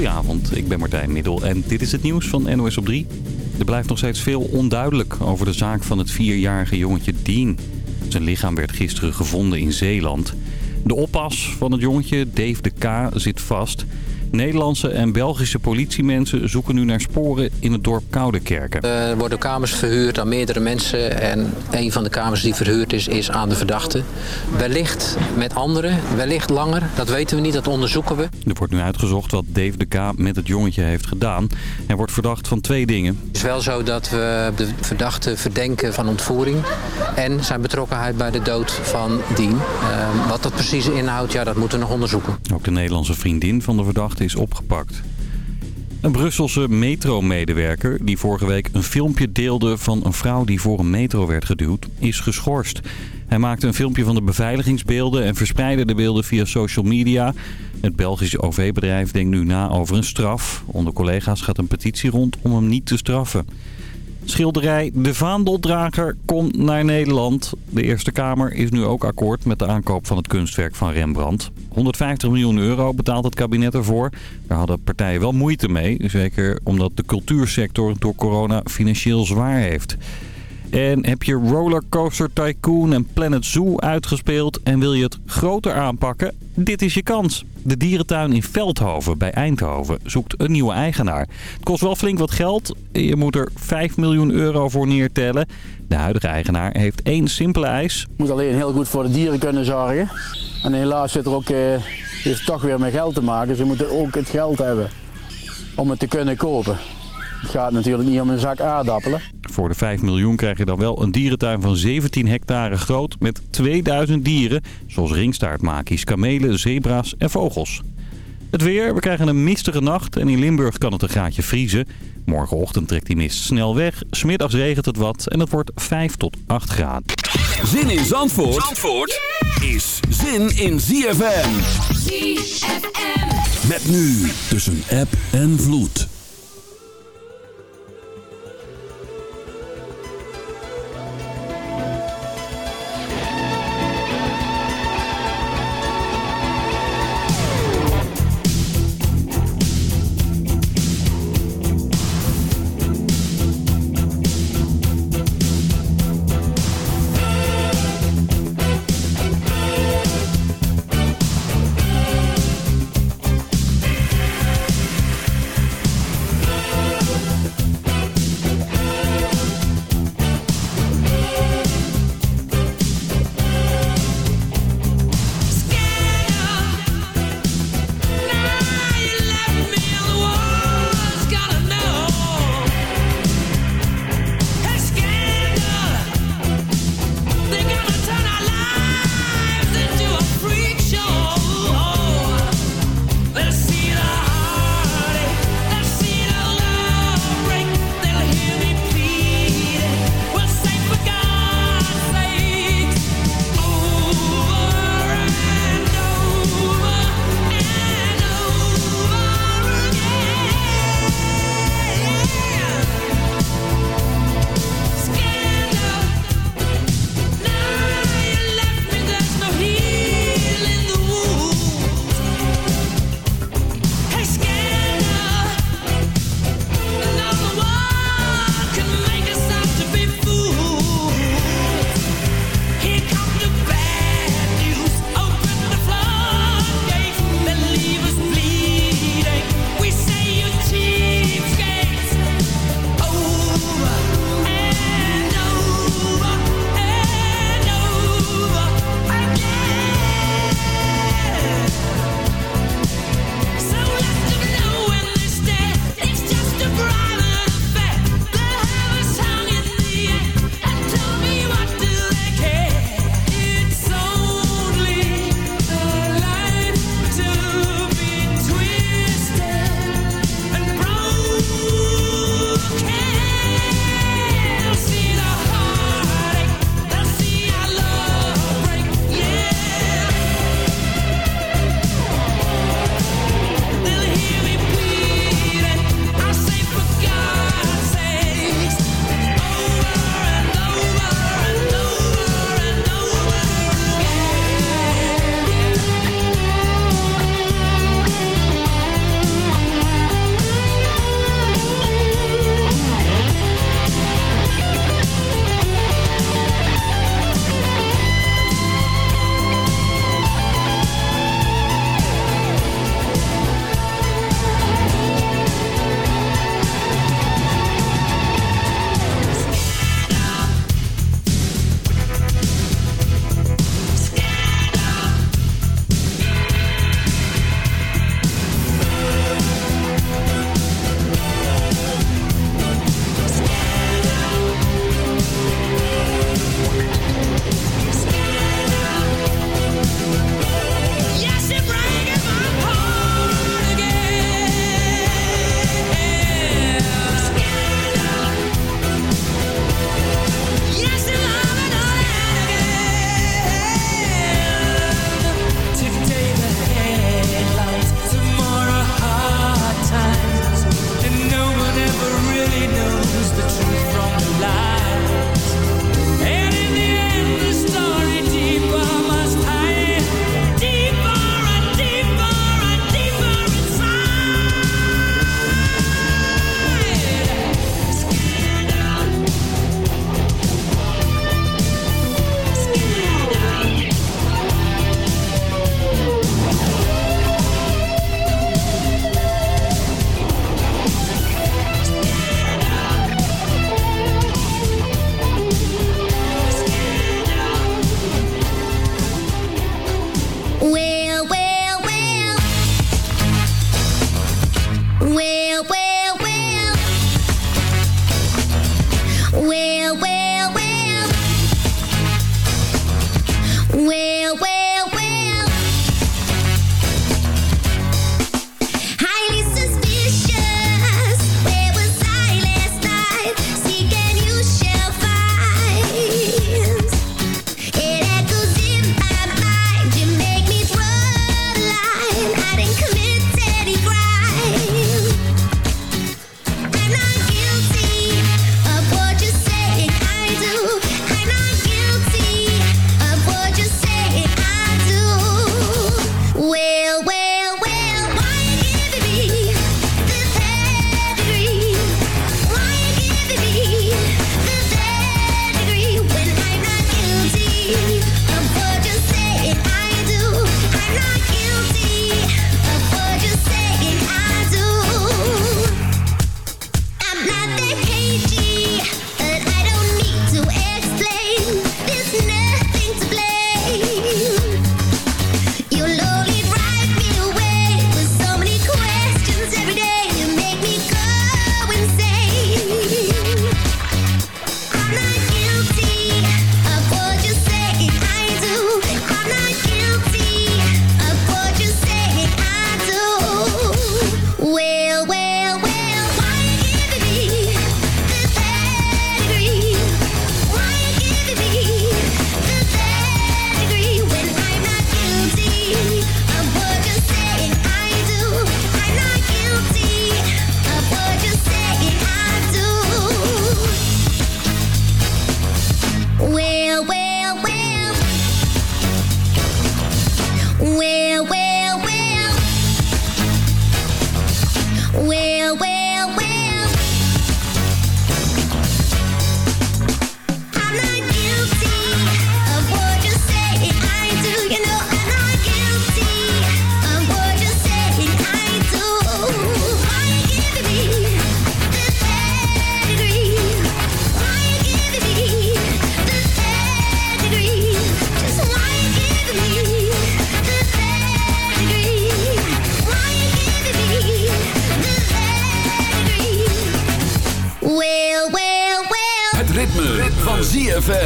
Goedenavond, ik ben Martijn Middel en dit is het nieuws van NOS op 3. Er blijft nog steeds veel onduidelijk over de zaak van het vierjarige jongetje Dean. Zijn lichaam werd gisteren gevonden in Zeeland. De oppas van het jongetje, Dave de K, zit vast... Nederlandse en Belgische politiemensen zoeken nu naar sporen in het dorp Koudekerken. Er worden kamers verhuurd aan meerdere mensen en een van de kamers die verhuurd is, is aan de verdachte. Wellicht met anderen, wellicht langer, dat weten we niet, dat onderzoeken we. Er wordt nu uitgezocht wat Dave de K met het jongetje heeft gedaan. Hij wordt verdacht van twee dingen. Het is wel zo dat we de verdachte verdenken van ontvoering en zijn betrokkenheid bij de dood van Dien. Uh, wat dat precies inhoudt, ja, dat moeten we nog onderzoeken. Ook de Nederlandse vriendin van de verdachte is opgepakt. Een Brusselse metromedewerker die vorige week een filmpje deelde van een vrouw die voor een metro werd geduwd, is geschorst. Hij maakte een filmpje van de beveiligingsbeelden en verspreidde de beelden via social media. Het Belgische OV-bedrijf denkt nu na over een straf. Onder collega's gaat een petitie rond om hem niet te straffen. Schilderij De Vaandeldrager komt naar Nederland. De Eerste Kamer is nu ook akkoord met de aankoop van het kunstwerk van Rembrandt. 150 miljoen euro betaalt het kabinet ervoor. Daar hadden partijen wel moeite mee. Zeker omdat de cultuursector door corona financieel zwaar heeft. En heb je Rollercoaster Tycoon en Planet Zoo uitgespeeld en wil je het groter aanpakken? Dit is je kans. De dierentuin in Veldhoven bij Eindhoven zoekt een nieuwe eigenaar. Het kost wel flink wat geld. Je moet er 5 miljoen euro voor neertellen. De huidige eigenaar heeft één simpele eis. moet alleen heel goed voor de dieren kunnen zorgen. En helaas zit er ook, is toch weer met geld te maken. Ze moeten ook het geld hebben om het te kunnen kopen. Het gaat natuurlijk niet om een zak aardappelen. Voor de 5 miljoen krijg je dan wel een dierentuin van 17 hectare groot met 2000 dieren. Zoals ringstaartmakies, kamelen, zebra's en vogels. Het weer, we krijgen een mistige nacht en in Limburg kan het een graadje vriezen. Morgenochtend trekt die mist snel weg, smiddags regent het wat en het wordt 5 tot 8 graden. Zin in Zandvoort, Zandvoort is zin in ZFM. ZFM. Met nu tussen app en vloed.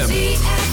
ZFM.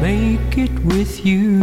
make it with you.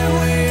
highway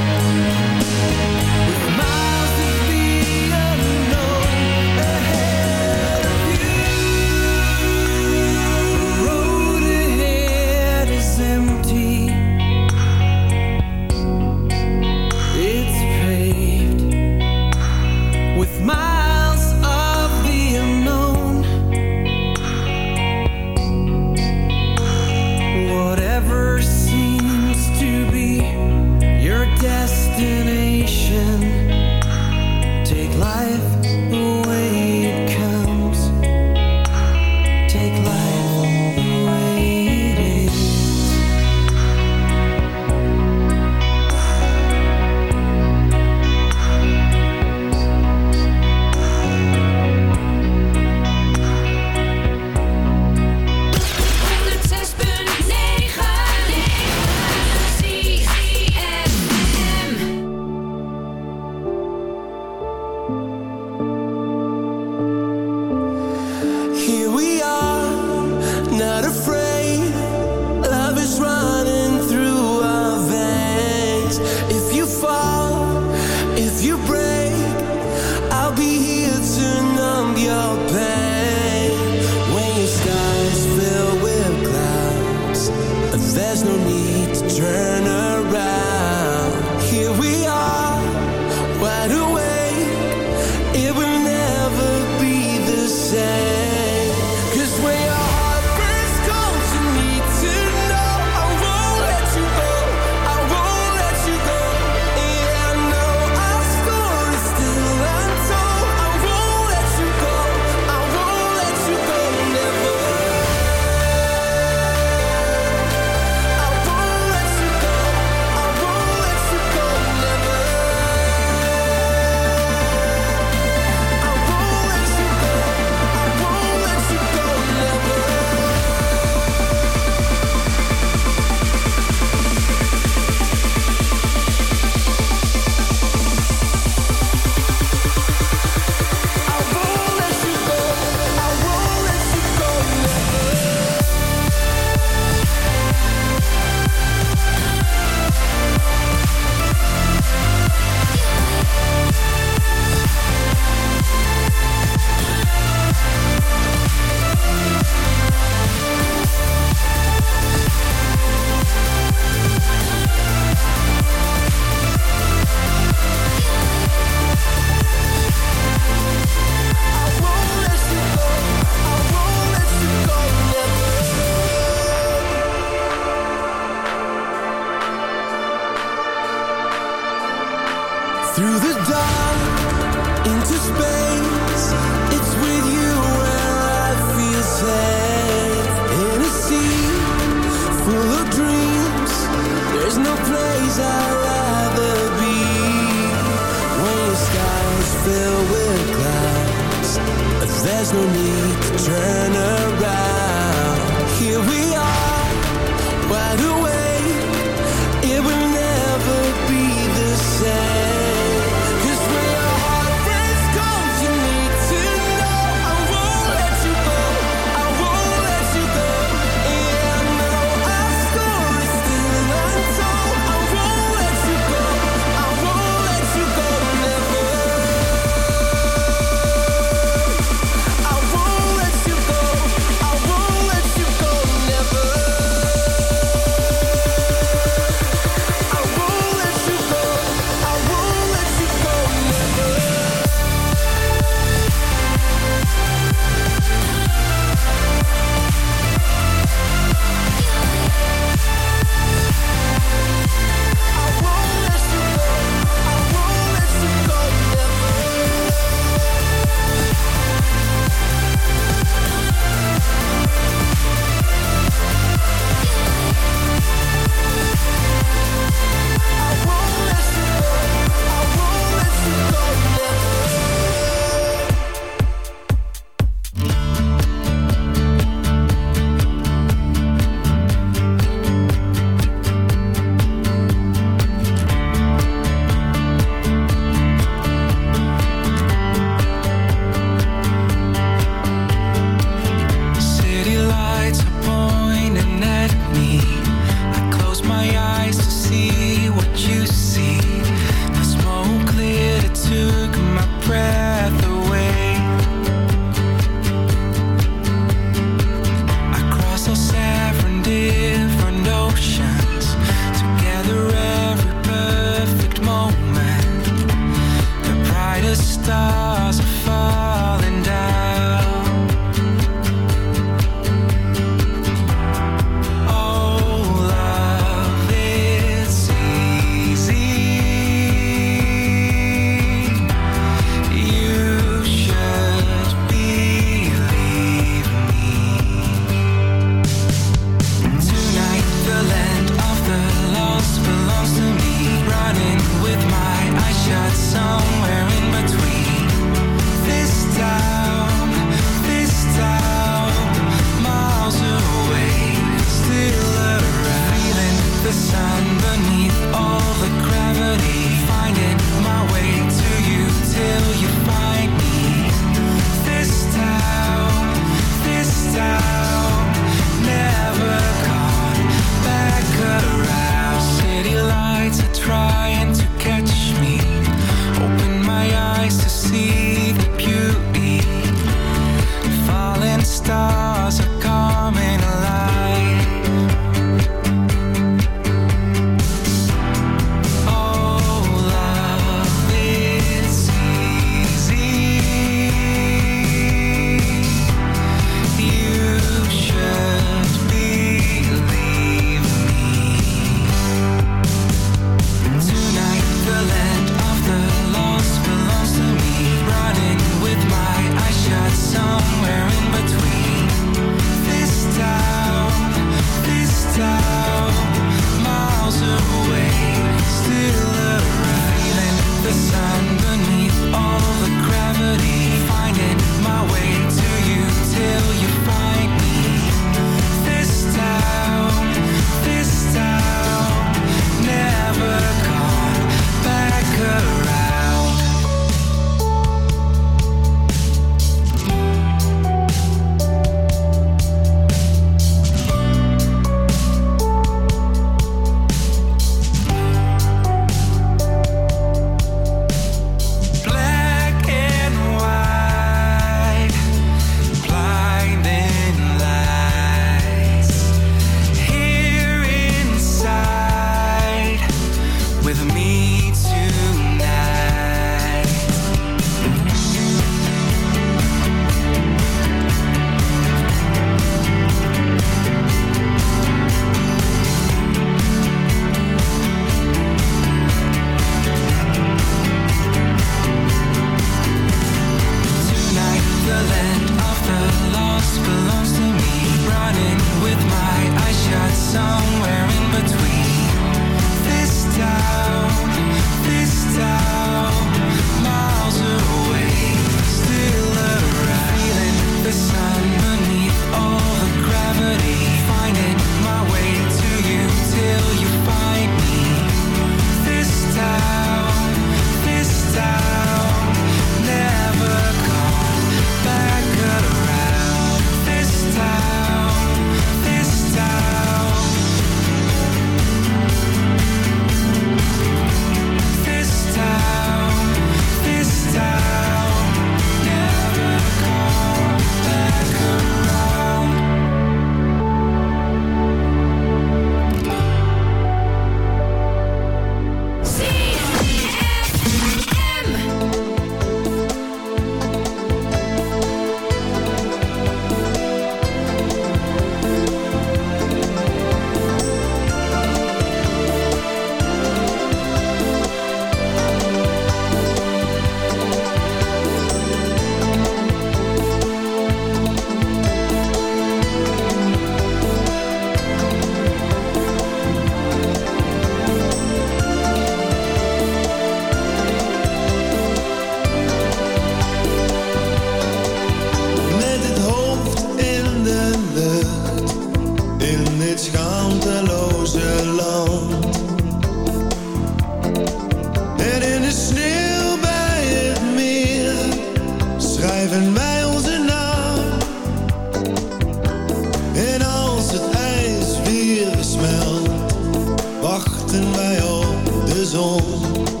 wachten wij op de zon.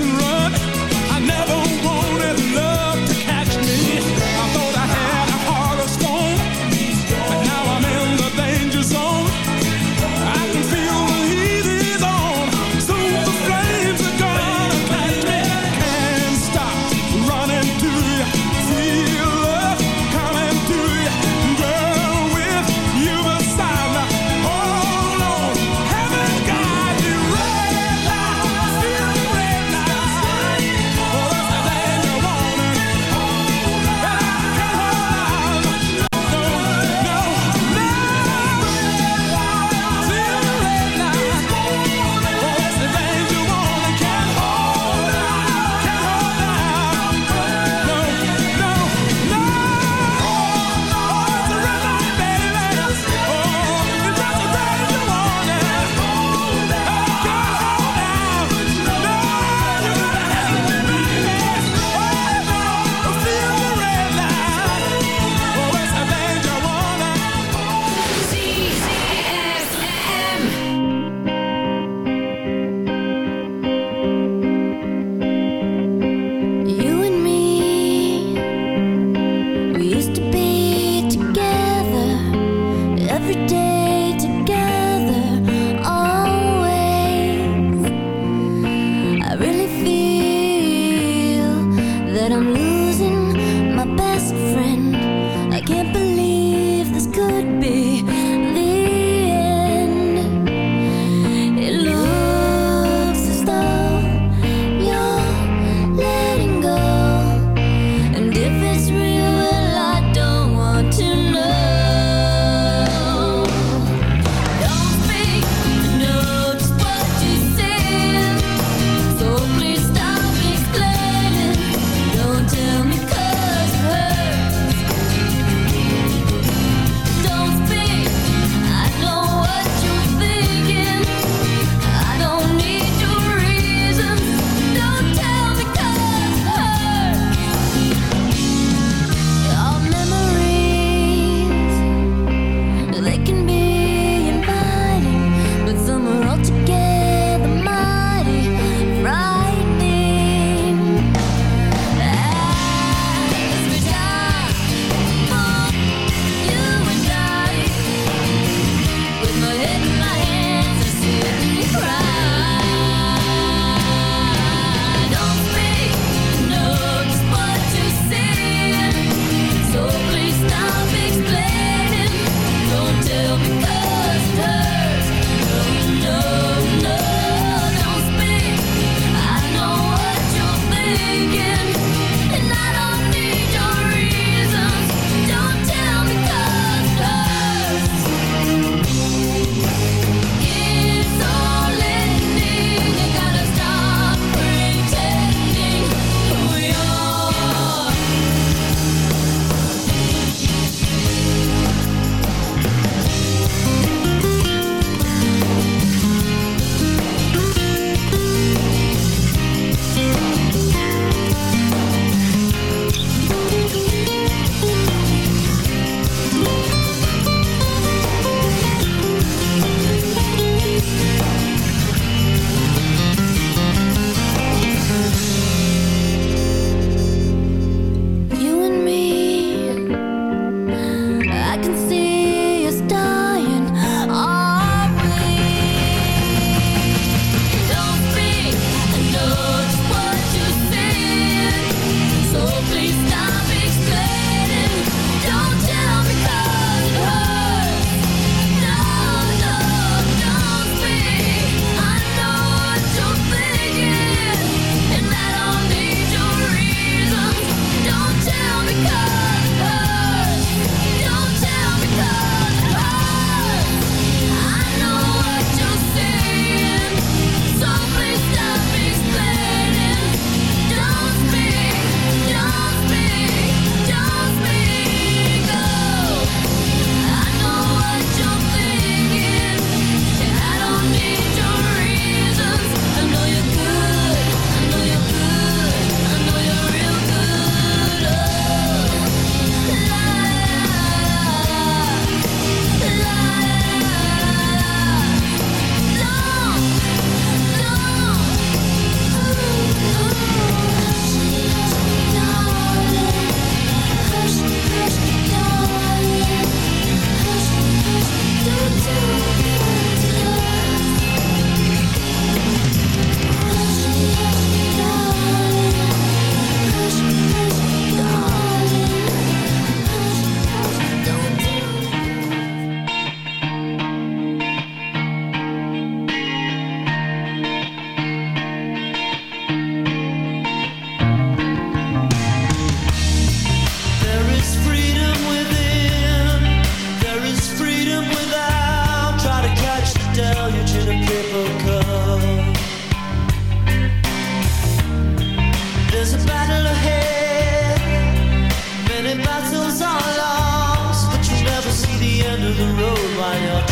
And run.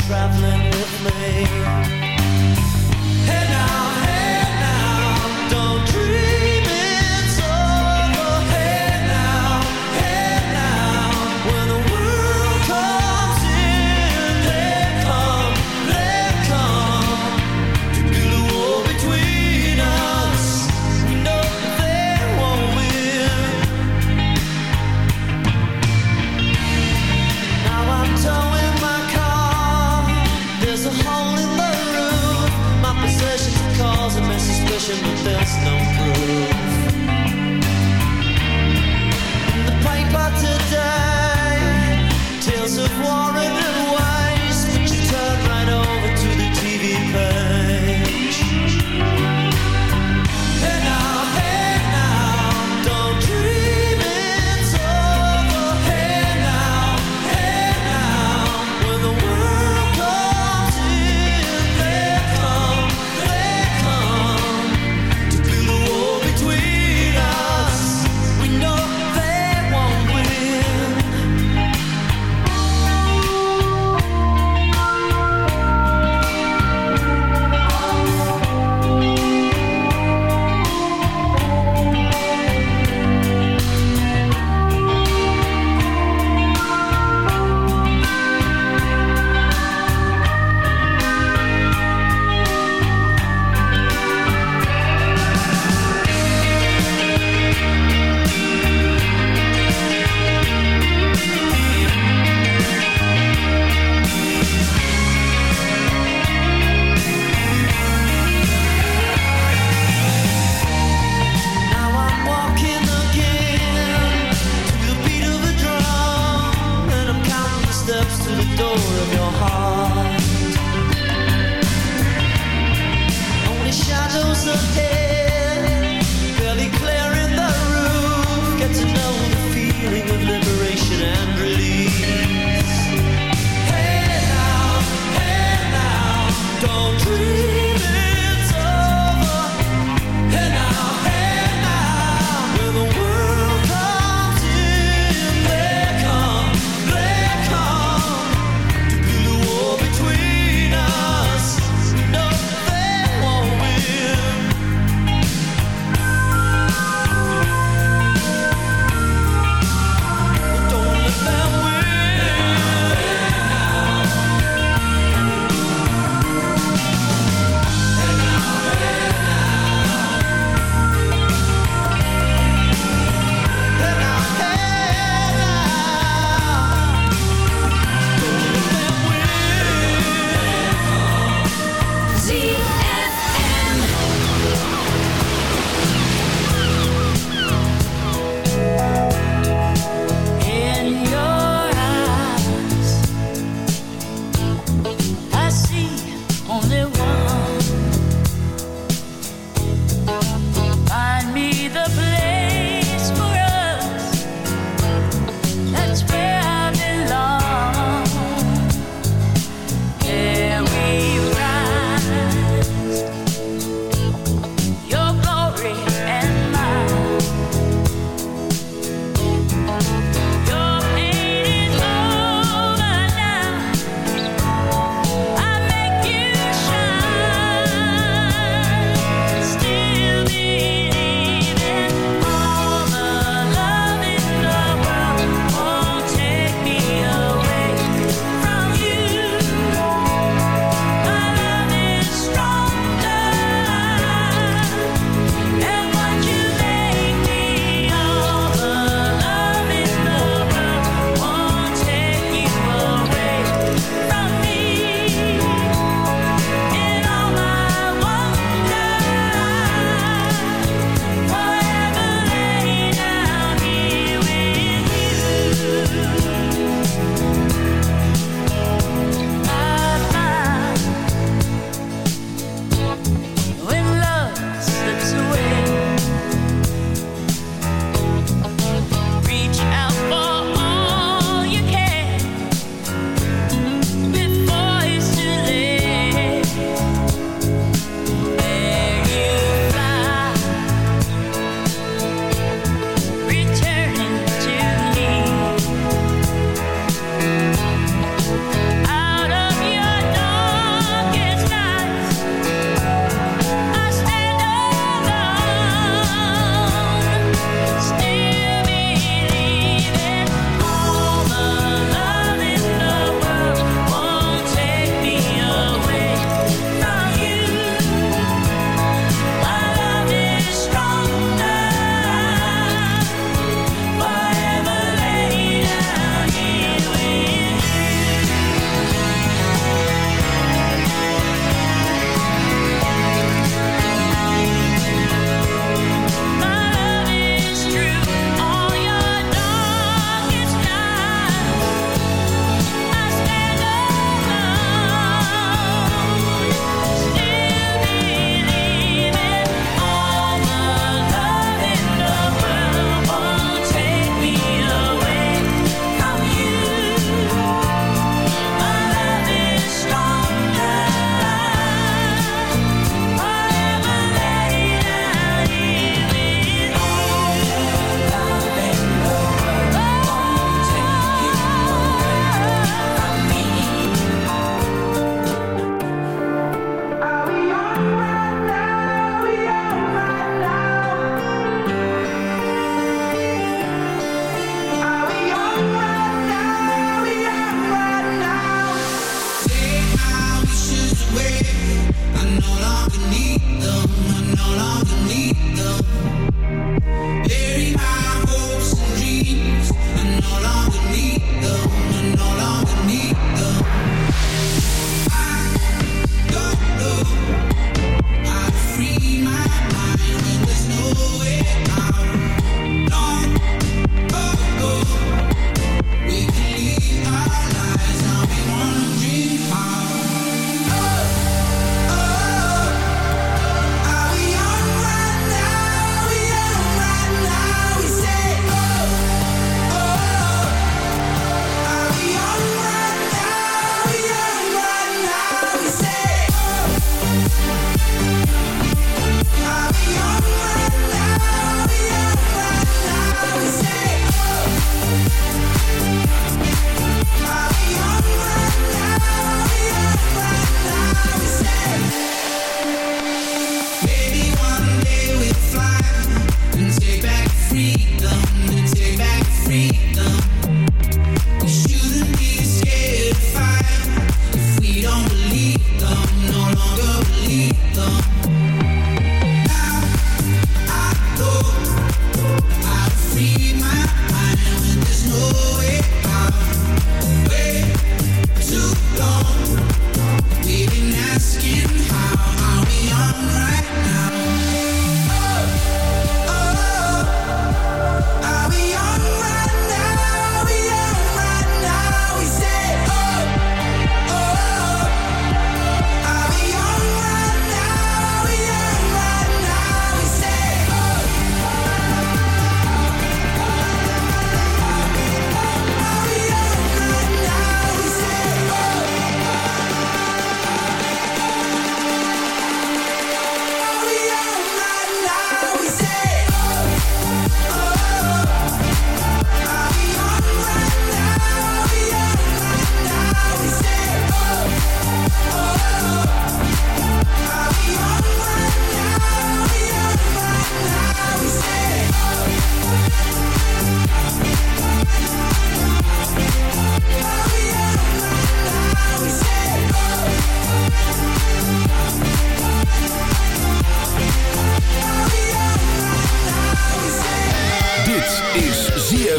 Traveling with me.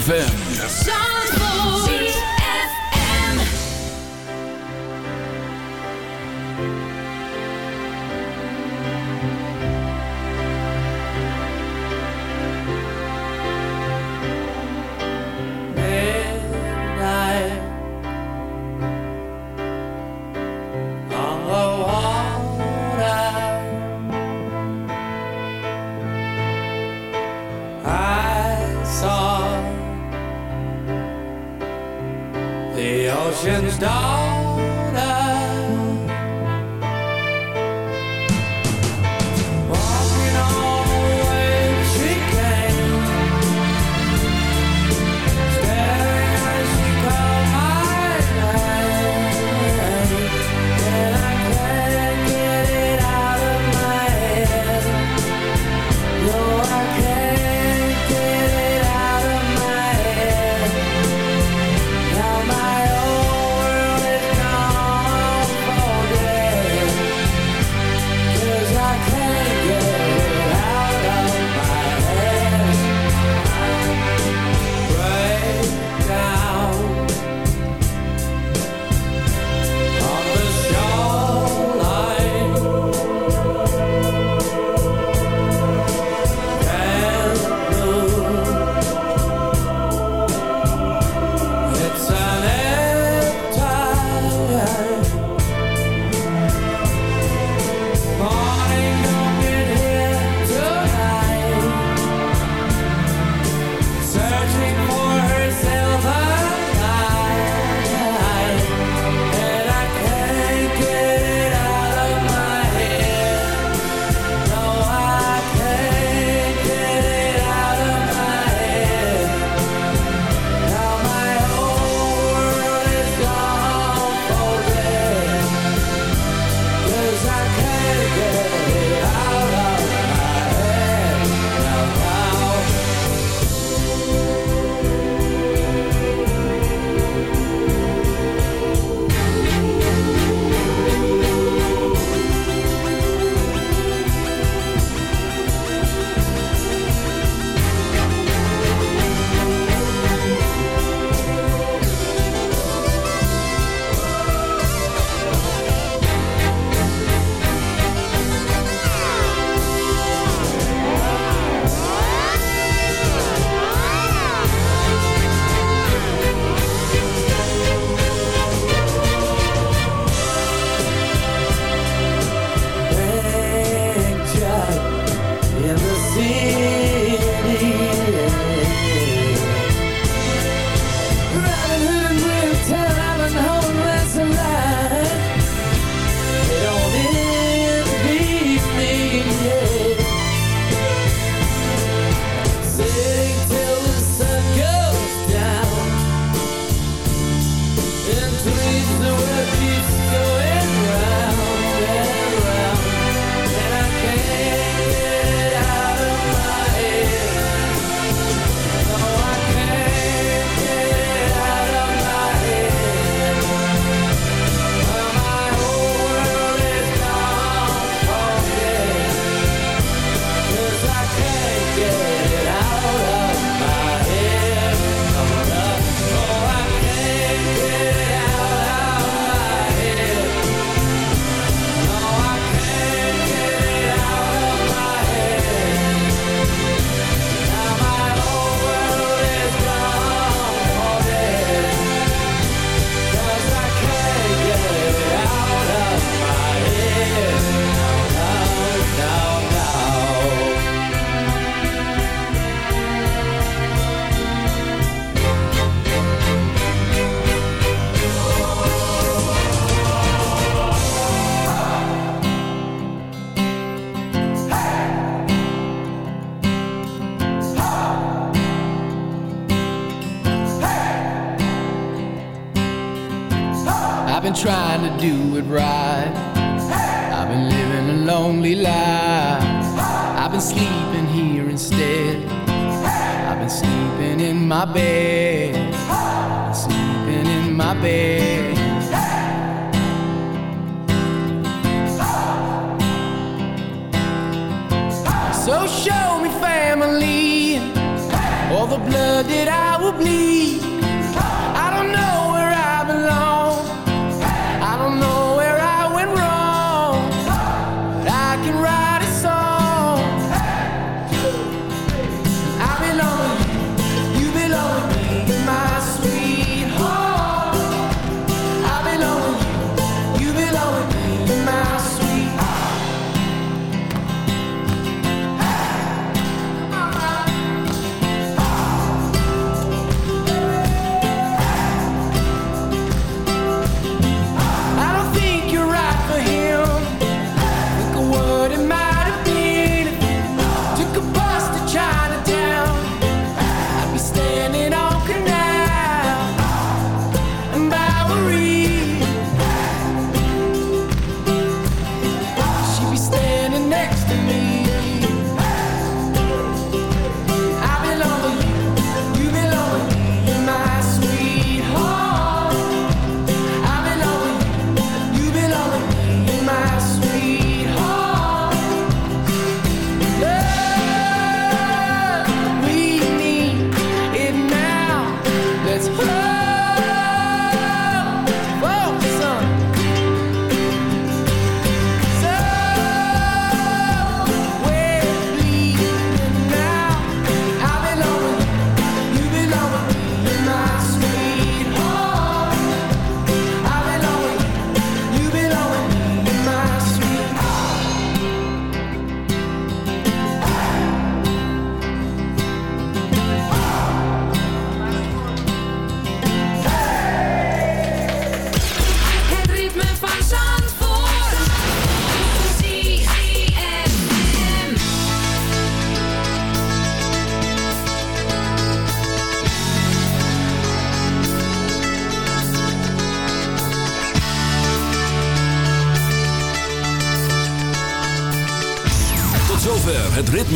ZFM.